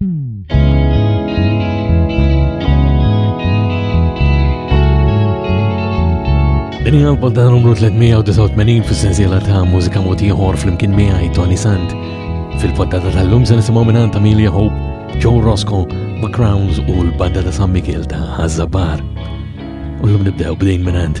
Dinja l-podda numru 389 fil-sensiela ta' mużika motiħor fl-imkien miħaj Tony Sand. Fil-poddata tal-lum se nisimaw minnant Amelia Hope, Joe Roscoe, McCrowns u l-badda ta' San Mikiel ta' Hazzabar. U l-lum nibdew b'din minnant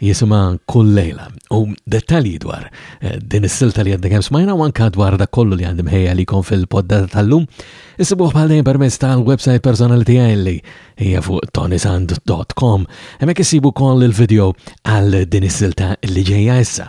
jisimha Kull Lejla u dettalji dwar eh, din is-silta li għadna kemm smajna u anka dwar dak kollu li għandim ħejja likom fil-poddata tal-lum. Isibuh bħal dejjem permezz tal-website personali tiegħi li hija fuq tonisand.com. Hemmhekk isibu koll il-video għal din is-silta li ġejja issa.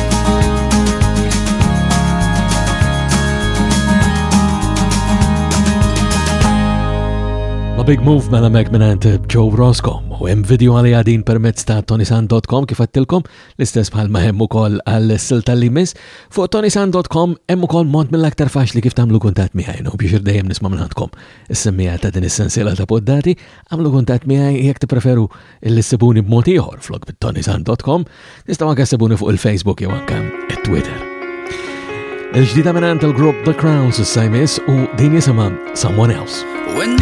A big move mela mek minant Joe Roscom u hemm video għalija din permezz ta' tonisan.com kif għattilkom l-istess bħal ma hemm ukoll għal silta li miss fuq tonisan.com hemm ukoll mod mill-aktar faċli kif tagħmlu kuntatt miegħi u biex dejjem nisma' minnantkom is-semmija ta' din is-sensiela ta' poddati għamlu kuntatt miegħi jekk tippreferu Illi ssibuni b'mod ieħor flok bit-tonisan.com, tistgħu anke ssibuni fuq il-Facebook jew anke it-Twitter. Il-ġdida minn għand il-grupp The Crowns is-sajmis u din jisimha Someone Else. When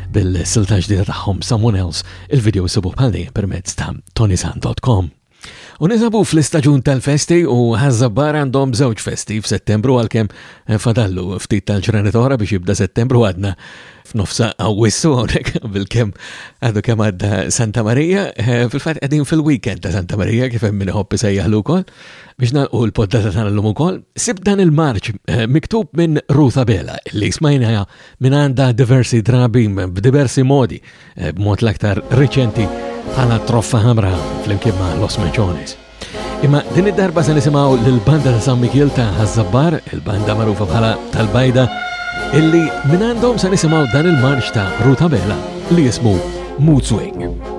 Bil-silta ġdida tagħhom Someone Else, il-video sibu bħalli permezz ta' tonisan.com. U nisabu fl-istaġun tal-festi u ħazzabbar għandhom żewġ festi f'Settembru għalkemm eh, fadallu ftit tal-ġranet oħra biex jibda Settembru għadna f'nofsa għawissu għonek bil-kem għadu kem għadda Santa Marija, eh, fil-fat għedin fil-weekend ta' Santa Marija kif hemm minn hoppi sejjaħlu kol, biex nalqu l-poddata tagħna l-lum ukoll, sib dan il-marċ eh, miktub minn Ruth Abela li smajna Min għandha diversi drabi b'diversi modi, eh, b'mod l-aktar riċenti bħala troffa ħamra fl-imkien ma' Los Mechones. Imma din id-darba se nisimgħu lill-banda ta' San Mikil ta' Ħazzabbar, il-banda magħrufa bħala tal-Bajda, illi minn għandhom se nisimgħu dan il-marċ ta' Ruta Bela li jismu Mood Swing.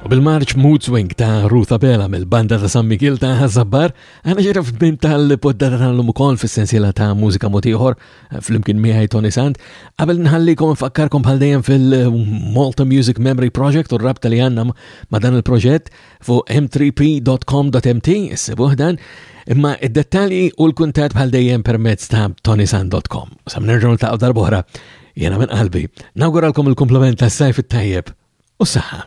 U bil-marċ Mood Swing ta' Ruth Abela mill-banda ta' San Miguel ta' Zabbar, għana ġera f'dim tal-poddata tal-lum ukoll fis-sensiela ta' mużika motiħor eh, fl-imkien miħaj Tony Sand, qabel nħallikom fakkarkom bħal dejjem fil-Malta Music Memory Project u rabta li għannam ma' dan il-proġett, Fuq m3p.com.mt issibuh dan, imma id-dettalji u l-kuntat bħal dejjem permezz ta' tonisan.com. Sam nerġgħu ta' darbohra, jena minn qalbi, nawguralkom il-komplement ta' sajf it-tajjeb u s-saħħa.